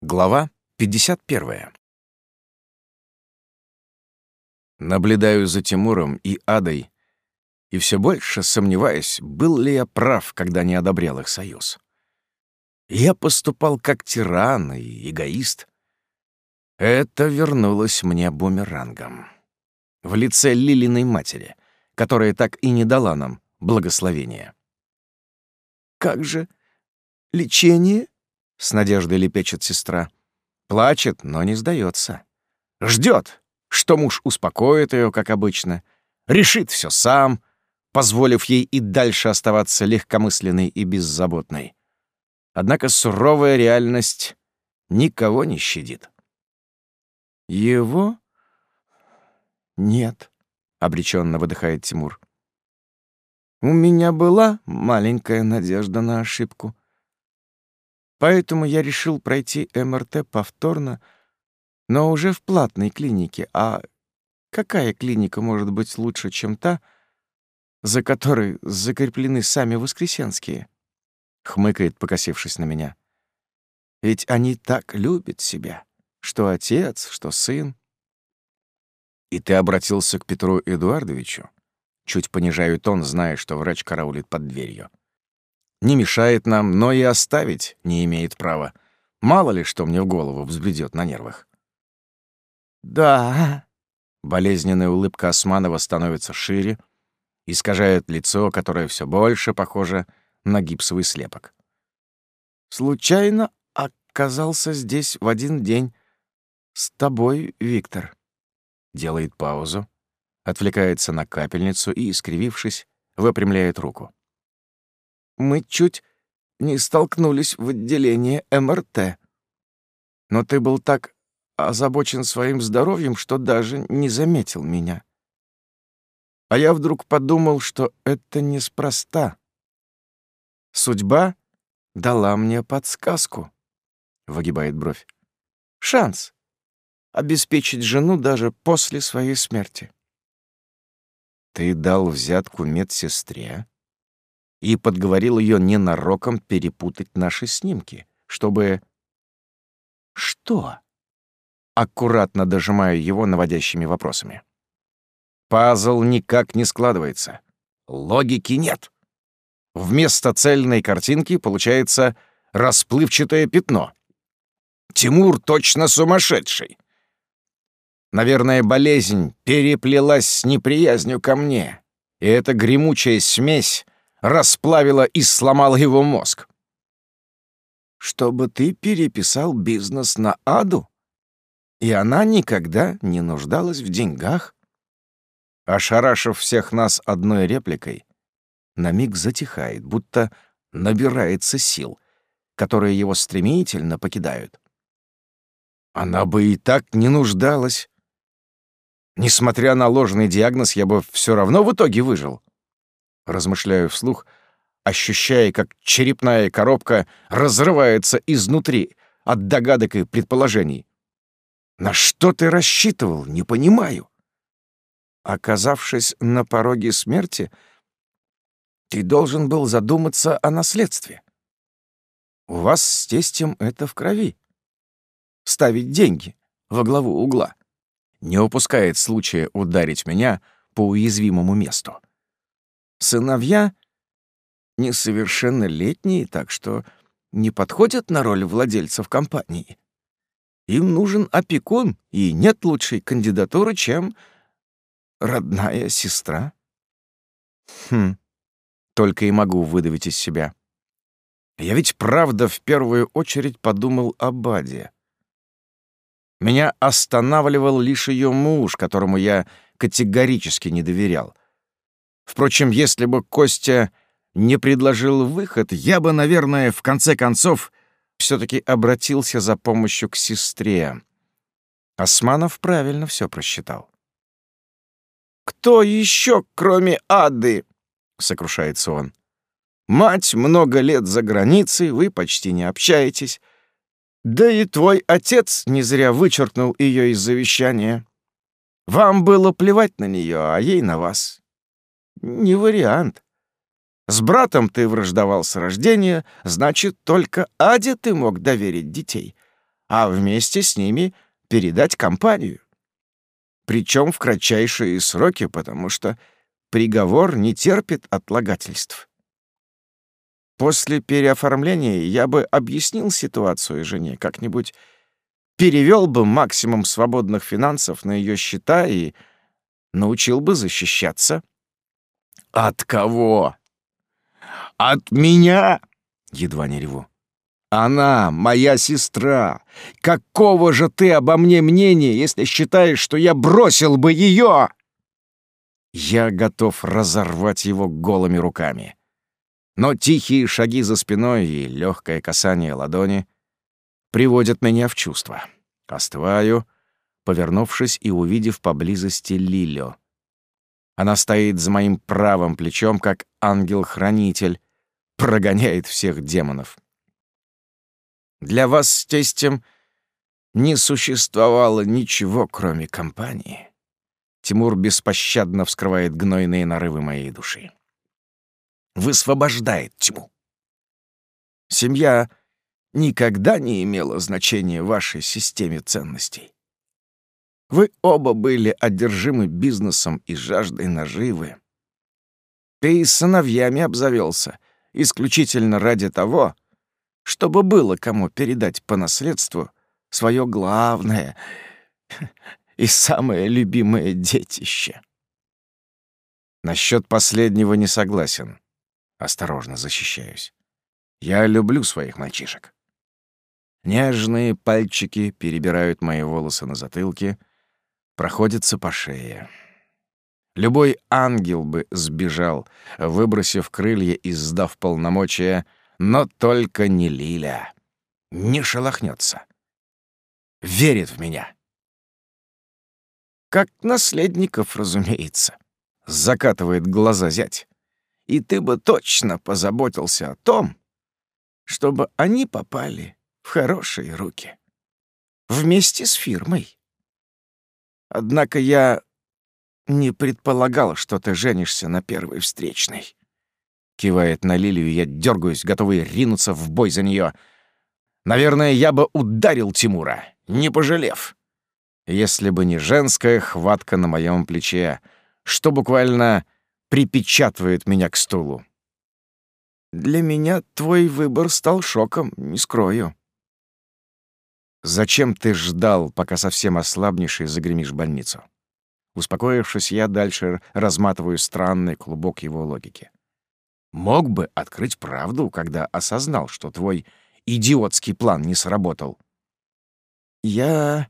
Глава 51. Наблюдаю за Тимуром и Адой, и все больше сомневаюсь, был ли я прав, когда не одобрял их союз. Я поступал как тиран и эгоист. Это вернулось мне бумерангом. В лице Лилиной матери, которая так и не дала нам благословения. «Как же лечение?» — с надеждой лепечет сестра. Плачет, но не сдается. Ждет, что муж успокоит ее, как обычно, решит все сам, позволив ей и дальше оставаться легкомысленной и беззаботной. Однако суровая реальность никого не щадит. «Его? Нет», — обреченно выдыхает Тимур. «У меня была маленькая надежда на ошибку. Поэтому я решил пройти МРТ повторно, но уже в платной клинике. А какая клиника может быть лучше, чем та, за которой закреплены сами воскресенские?» Хмыкает, покосившись на меня. «Ведь они так любят себя, что отец, что сын». «И ты обратился к Петру Эдуардовичу?» Чуть понижаю тон, зная, что врач караулит под дверью. Не мешает нам, но и оставить не имеет права. Мало ли, что мне в голову взбредёт на нервах. «Да». Болезненная улыбка Османова становится шире, искажает лицо, которое все больше похоже на гипсовый слепок. «Случайно оказался здесь в один день с тобой, Виктор». Делает паузу, отвлекается на капельницу и, искривившись, выпрямляет руку мы чуть не столкнулись в отделении МРТ. Но ты был так озабочен своим здоровьем, что даже не заметил меня. А я вдруг подумал, что это неспроста. Судьба дала мне подсказку, — выгибает бровь. Шанс обеспечить жену даже после своей смерти. Ты дал взятку медсестре? И подговорил ее ненароком перепутать наши снимки, чтобы... Что? Аккуратно дожимаю его наводящими вопросами. Пазл никак не складывается. Логики нет. Вместо цельной картинки получается расплывчатое пятно. Тимур точно сумасшедший. Наверное, болезнь переплелась с неприязнью ко мне, и эта гремучая смесь расплавила и сломала его мозг. Чтобы ты переписал бизнес на Аду, и она никогда не нуждалась в деньгах. Ошарашив всех нас одной репликой, на миг затихает, будто набирается сил, которые его стремительно покидают. Она бы и так не нуждалась. Несмотря на ложный диагноз, я бы все равно в итоге выжил размышляю вслух, ощущая, как черепная коробка разрывается изнутри от догадок и предположений. На что ты рассчитывал, не понимаю. Оказавшись на пороге смерти, ты должен был задуматься о наследстве. У вас с тестем это в крови. Ставить деньги во главу угла. Не упускает случая ударить меня по уязвимому месту. Сыновья несовершеннолетние, так что не подходят на роль владельцев компании. Им нужен опекун, и нет лучшей кандидатуры, чем родная сестра. Хм, только и могу выдавить из себя. Я ведь правда в первую очередь подумал о Баде. Меня останавливал лишь ее муж, которому я категорически не доверял. Впрочем, если бы Костя не предложил выход, я бы, наверное, в конце концов все-таки обратился за помощью к сестре. Османов правильно все просчитал. «Кто еще, кроме Ады?» — сокрушается он. «Мать много лет за границей, вы почти не общаетесь. Да и твой отец не зря вычеркнул ее из завещания. Вам было плевать на нее, а ей на вас. Не вариант. С братом ты враждовал с рождения, значит, только Аде ты мог доверить детей. а вместе с ними передать компанию. Причем в кратчайшие сроки, потому что приговор не терпит отлагательств. После переоформления я бы объяснил ситуацию жене как-нибудь, перевел бы максимум свободных финансов на ее счета и научил бы защищаться. От кого? От меня? Едва не реву. Она моя сестра. Какого же ты обо мне мнения, если считаешь, что я бросил бы ее? Я готов разорвать его голыми руками. Но тихие шаги за спиной и легкое касание ладони приводят меня в чувство. Остываю, повернувшись и увидев поблизости Лилю. Она стоит за моим правым плечом, как ангел-хранитель, прогоняет всех демонов. Для вас с тестем не существовало ничего, кроме компании. Тимур беспощадно вскрывает гнойные нарывы моей души. Высвобождает тьму. Семья никогда не имела значения в вашей системе ценностей. Вы оба были одержимы бизнесом и жаждой наживы. Ты с сыновьями обзавелся, исключительно ради того, чтобы было кому передать по наследству свое главное и самое любимое детище. Насчет последнего не согласен. Осторожно защищаюсь. Я люблю своих мальчишек. Нежные пальчики перебирают мои волосы на затылке, проходятся по шее. Любой ангел бы сбежал, выбросив крылья и сдав полномочия — но только не Лиля. Не шелохнется. Верит в меня. Как наследников, разумеется. Закатывает глаза зять. И ты бы точно позаботился о том, чтобы они попали в хорошие руки. Вместе с фирмой. Однако я не предполагал, что ты женишься на первой встречной. Кивает на Лилию, я дергаюсь, готовый ринуться в бой за нее. Наверное, я бы ударил Тимура, не пожалев. Если бы не женская хватка на моем плече, что буквально припечатывает меня к стулу. Для меня твой выбор стал шоком, не скрою. Зачем ты ждал, пока совсем ослабнешь и загремишь в больницу? Успокоившись, я дальше разматываю странный клубок его логики. Мог бы открыть правду, когда осознал, что твой идиотский план не сработал. Я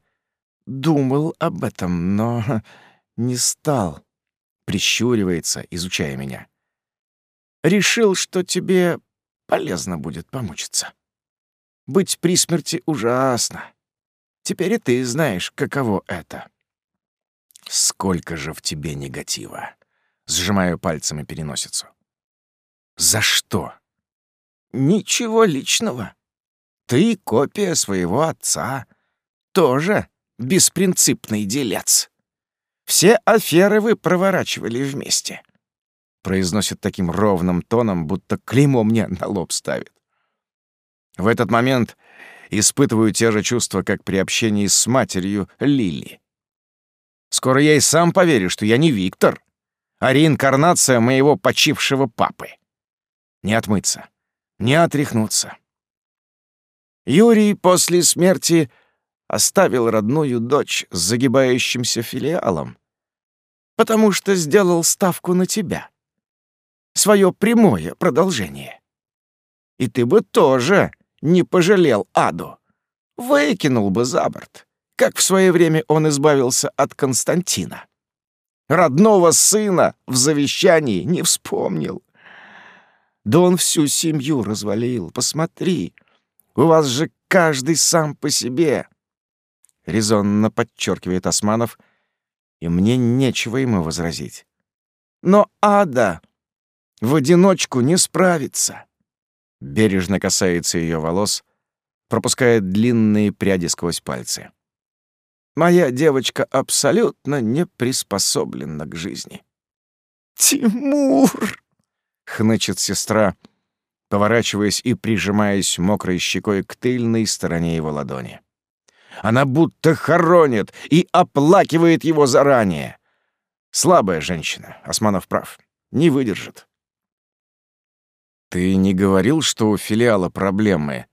думал об этом, но не стал. Прищуривается, изучая меня. Решил, что тебе полезно будет помучиться. Быть при смерти ужасно. Теперь и ты знаешь, каково это. Сколько же в тебе негатива. Сжимаю пальцами переносицу. За что? Ничего личного. Ты копия своего отца. Тоже беспринципный делец. Все аферы вы проворачивали вместе. Произносит таким ровным тоном, будто клеймо мне на лоб ставит. В этот момент испытываю те же чувства, как при общении с матерью Лили. Скоро я и сам поверю, что я не Виктор, а реинкарнация моего почившего папы не отмыться, не отряхнуться. Юрий после смерти оставил родную дочь с загибающимся филиалом, потому что сделал ставку на тебя. Свое прямое продолжение. И ты бы тоже не пожалел Аду. Выкинул бы за борт, как в свое время он избавился от Константина. Родного сына в завещании не вспомнил. Да он всю семью развалил. Посмотри, у вас же каждый сам по себе. Резонно подчеркивает Османов, и мне нечего ему возразить. Но ада в одиночку не справится. Бережно касается ее волос, пропускает длинные пряди сквозь пальцы. Моя девочка абсолютно не приспособлена к жизни. «Тимур!» хнычет сестра, поворачиваясь и прижимаясь мокрой щекой к тыльной стороне его ладони. Она будто хоронит и оплакивает его заранее. Слабая женщина, Османов прав, не выдержит. «Ты не говорил, что у филиала проблемы?»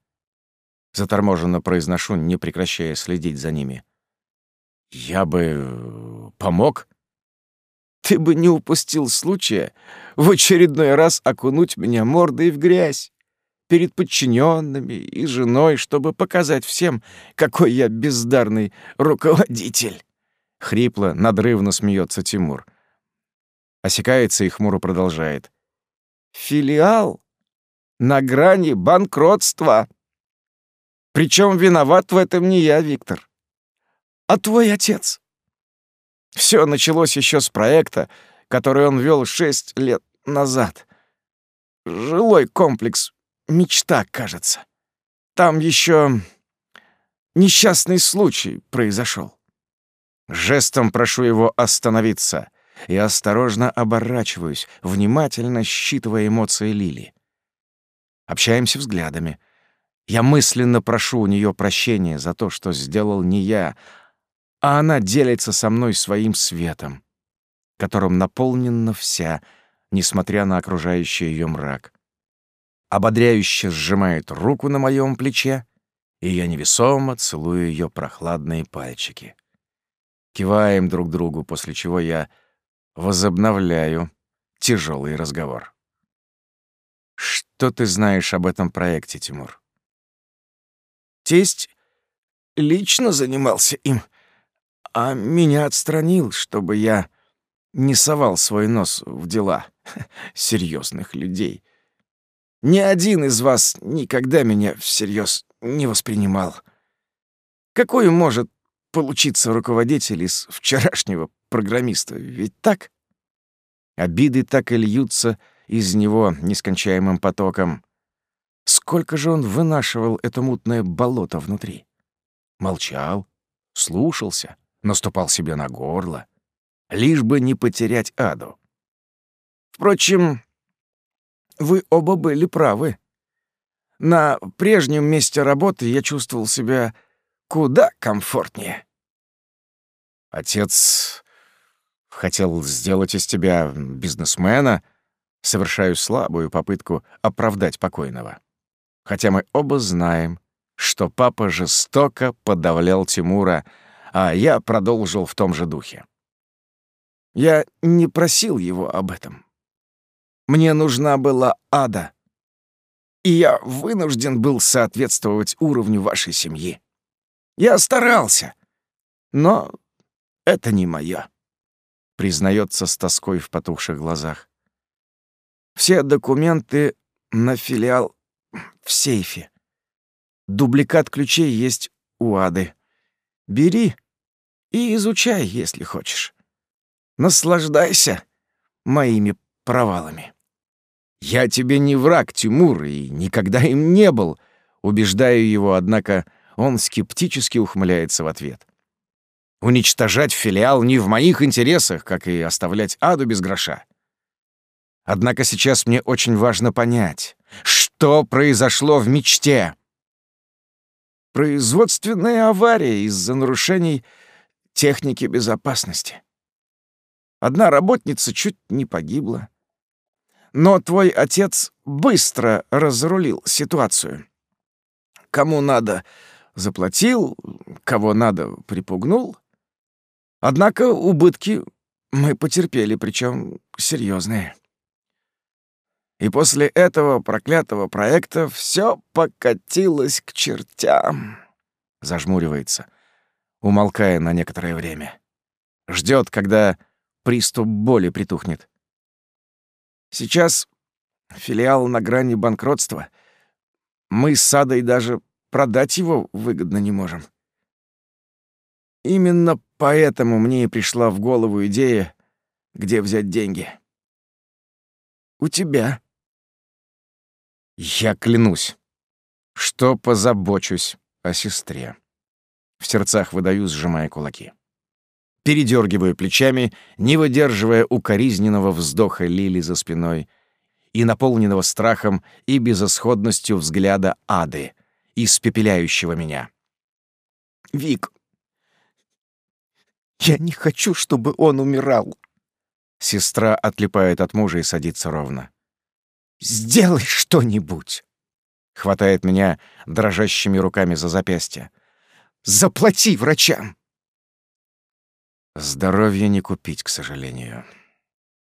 Заторможенно произношу, не прекращая следить за ними. «Я бы э, помог?» «Ты бы не упустил случая в очередной раз окунуть меня мордой в грязь перед подчиненными и женой, чтобы показать всем, какой я бездарный руководитель!» Хрипло, надрывно смеется Тимур. Осекается и хмуро продолжает. «Филиал на грани банкротства!» Причем виноват в этом не я, Виктор, а твой отец. Все началось еще с проекта, который он вел шесть лет назад. Жилой комплекс «Мечта», кажется. Там еще несчастный случай произошел. Жестом прошу его остановиться и осторожно оборачиваюсь, внимательно считывая эмоции Лили. Общаемся взглядами — я мысленно прошу у нее прощения за то, что сделал не я, а она делится со мной своим светом, которым наполнена вся, несмотря на окружающий ее мрак. Ободряюще сжимает руку на моем плече, и я невесомо целую ее прохладные пальчики. Киваем друг другу, после чего я возобновляю тяжелый разговор. Что ты знаешь об этом проекте, Тимур? Тесть лично занимался им, а меня отстранил, чтобы я не совал свой нос в дела серьезных людей. Ни один из вас никогда меня всерьез не воспринимал. Какой может получиться руководитель из вчерашнего программиста, ведь так? Обиды так и льются из него нескончаемым потоком. Сколько же он вынашивал это мутное болото внутри? Молчал, слушался, наступал себе на горло, лишь бы не потерять аду. Впрочем, вы оба были правы. На прежнем месте работы я чувствовал себя куда комфортнее. Отец хотел сделать из тебя бизнесмена, совершаю слабую попытку оправдать покойного хотя мы оба знаем, что папа жестоко подавлял Тимура, а я продолжил в том же духе. Я не просил его об этом. Мне нужна была ада, и я вынужден был соответствовать уровню вашей семьи. Я старался, но это не моё, признается с тоской в потухших глазах. Все документы на филиал в сейфе. Дубликат ключей есть у Ады. Бери и изучай, если хочешь. Наслаждайся моими провалами. Я тебе не враг, Тимур, и никогда им не был. Убеждаю его, однако он скептически ухмыляется в ответ. Уничтожать филиал не в моих интересах, как и оставлять Аду без гроша. Однако сейчас мне очень важно понять, что произошло в мечте. Производственная авария из-за нарушений техники безопасности. Одна работница чуть не погибла. Но твой отец быстро разрулил ситуацию. Кому надо, заплатил, кого надо, припугнул. Однако убытки мы потерпели, причем серьезные. И после этого проклятого проекта все покатилось к чертям. Зажмуривается, умолкая на некоторое время. Ждет, когда приступ боли притухнет. Сейчас филиал на грани банкротства. Мы с Садой даже продать его выгодно не можем. Именно поэтому мне и пришла в голову идея, где взять деньги. У тебя. Я клянусь, что позабочусь о сестре. В сердцах выдаю, сжимая кулаки. Передергиваю плечами, не выдерживая укоризненного вздоха Лили за спиной и наполненного страхом и безысходностью взгляда ады, испепеляющего меня. Вик, я не хочу, чтобы он умирал. Сестра отлипает от мужа и садится ровно. Сделай что-нибудь. Хватает меня дрожащими руками за запястье. Заплати врачам. Здоровье не купить, к сожалению.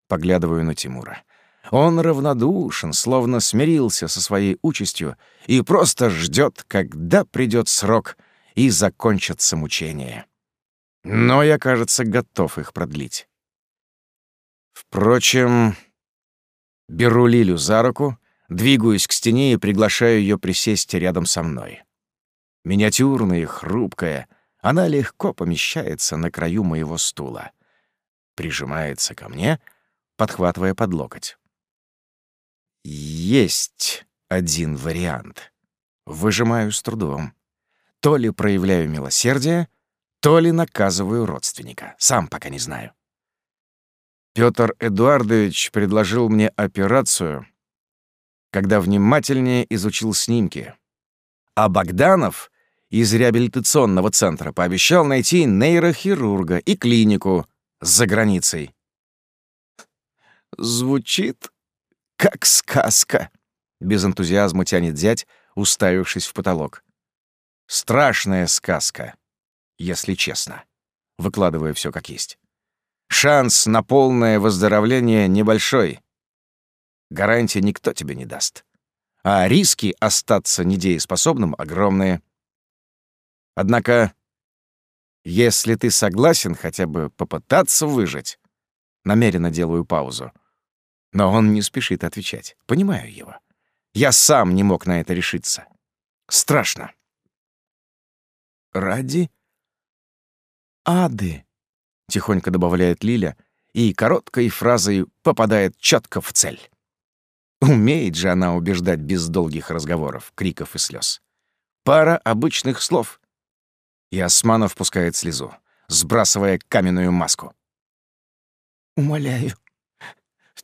Поглядываю на Тимура. Он равнодушен, словно смирился со своей участью и просто ждет, когда придет срок и закончатся мучения. Но я, кажется, готов их продлить. Впрочем, беру Лилю за руку, двигаюсь к стене и приглашаю ее присесть рядом со мной. Миниатюрная и хрупкая, она легко помещается на краю моего стула. Прижимается ко мне, подхватывая под локоть. Есть один вариант. Выжимаю с трудом. То ли проявляю милосердие, то ли наказываю родственника. Сам пока не знаю. Пётр Эдуардович предложил мне операцию, когда внимательнее изучил снимки. А Богданов из реабилитационного центра пообещал найти нейрохирурга и клинику за границей. «Звучит как сказка», — без энтузиазма тянет зять, уставившись в потолок. «Страшная сказка», если честно, выкладывая все как есть. Шанс на полное выздоровление небольшой. Гарантии никто тебе не даст. А риски остаться недееспособным огромные. Однако, если ты согласен хотя бы попытаться выжить, намеренно делаю паузу. Но он не спешит отвечать. Понимаю его. Я сам не мог на это решиться. Страшно. Ради ады», — тихонько добавляет Лиля, и короткой фразой попадает четко в цель. Умеет же она убеждать без долгих разговоров, криков и слез. Пара обычных слов. И Османов пускает слезу, сбрасывая каменную маску. «Умоляю,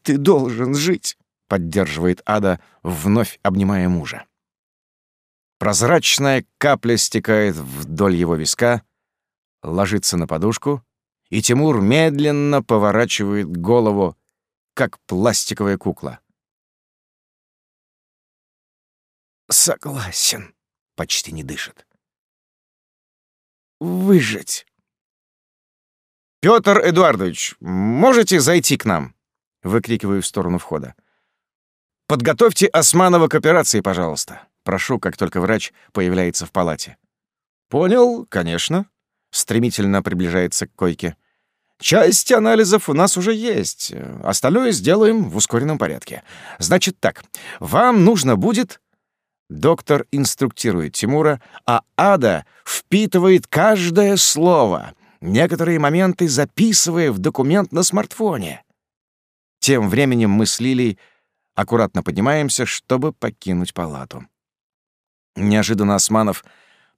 ты должен жить», — поддерживает Ада, вновь обнимая мужа. Прозрачная капля стекает вдоль его виска, ложится на подушку, и Тимур медленно поворачивает голову, как пластиковая кукла. «Согласен», — почти не дышит. «Выжить». «Пётр Эдуардович, можете зайти к нам?» — выкрикиваю в сторону входа. «Подготовьте Османова к операции, пожалуйста». Прошу, как только врач появляется в палате. «Понял, конечно», стремительно приближается к койке. Часть анализов у нас уже есть. Остальное сделаем в ускоренном порядке. Значит так, вам нужно будет... Доктор инструктирует Тимура, а Ада впитывает каждое слово, некоторые моменты записывая в документ на смартфоне. Тем временем мы с Лилей аккуратно поднимаемся, чтобы покинуть палату. Неожиданно Османов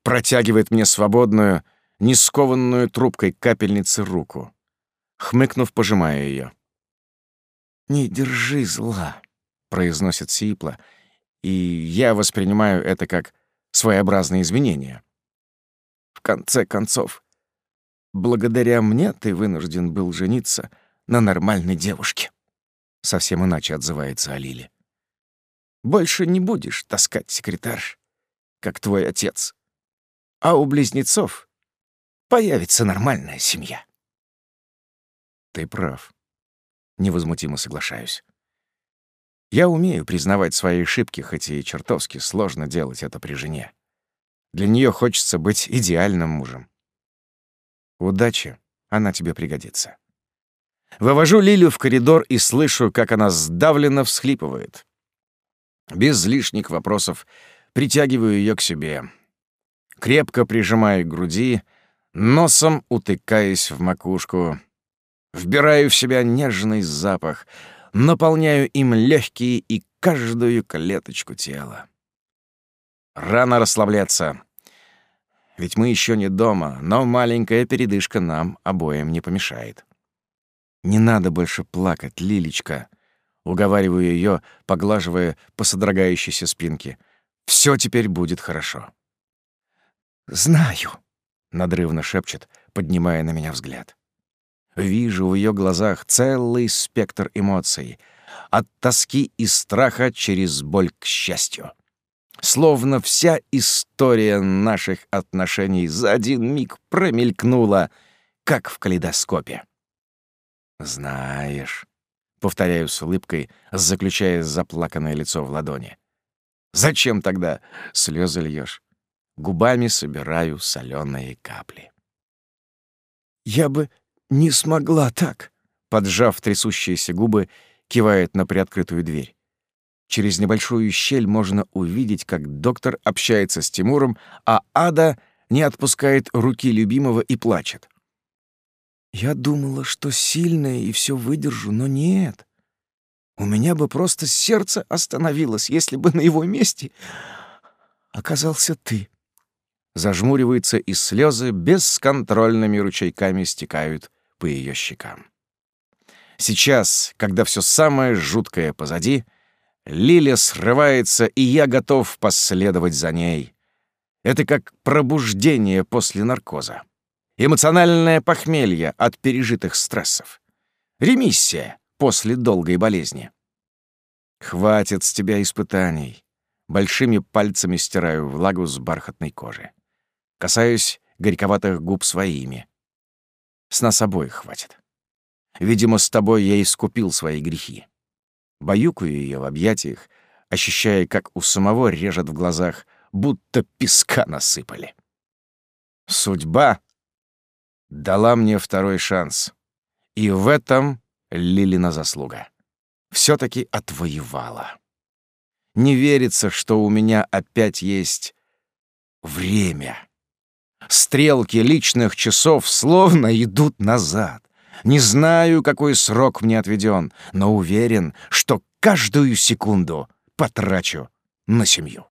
протягивает мне свободную, не скованную трубкой капельницы руку. Хмыкнув, пожимая ее. «Не держи зла», — произносит Сипла, и я воспринимаю это как своеобразное извинение. «В конце концов, благодаря мне ты вынужден был жениться на нормальной девушке», — совсем иначе отзывается Алиле. «Больше не будешь таскать секретарь, как твой отец. А у близнецов появится нормальная семья. Ты прав. Невозмутимо соглашаюсь. Я умею признавать свои ошибки, хоть и чертовски сложно делать это при жене. Для нее хочется быть идеальным мужем. Удачи, она тебе пригодится. Вывожу Лилю в коридор и слышу, как она сдавленно всхлипывает. Без лишних вопросов притягиваю ее к себе. Крепко прижимаю к груди, носом утыкаясь в макушку. Вбираю в себя нежный запах, наполняю им легкие и каждую клеточку тела. Рано расслабляться. Ведь мы еще не дома, но маленькая передышка нам обоим не помешает. Не надо больше плакать, Лилечка. Уговариваю ее, поглаживая по содрогающейся спинке. Все теперь будет хорошо. Знаю, надрывно шепчет, поднимая на меня взгляд. Вижу в ее глазах целый спектр эмоций, от тоски и страха через боль к счастью. Словно вся история наших отношений за один миг промелькнула, как в калейдоскопе. «Знаешь», — повторяю с улыбкой, заключая заплаканное лицо в ладони. «Зачем тогда слезы льешь? Губами собираю соленые капли. «Я бы не смогла так», — поджав трясущиеся губы, кивает на приоткрытую дверь. Через небольшую щель можно увидеть, как доктор общается с Тимуром, а Ада не отпускает руки любимого и плачет. Я думала, что сильная и все выдержу, но нет. У меня бы просто сердце остановилось, если бы на его месте оказался ты. Зажмуривается, и слезы бесконтрольными ручейками стекают по ее щекам. Сейчас, когда все самое жуткое позади, Лиля срывается, и я готов последовать за ней. Это как пробуждение после наркоза эмоциональное похмелье от пережитых стрессов, ремиссия после долгой болезни. Хватит с тебя испытаний. Большими пальцами стираю влагу с бархатной кожи. Касаюсь горьковатых губ своими. С нас обоих хватит. Видимо, с тобой я искупил свои грехи. Баюкаю ее в объятиях, ощущая, как у самого режет в глазах, будто песка насыпали. Судьба дала мне второй шанс. И в этом Лилина заслуга. все таки отвоевала. Не верится, что у меня опять есть время. Стрелки личных часов словно идут назад. Не знаю, какой срок мне отведен, но уверен, что каждую секунду потрачу на семью.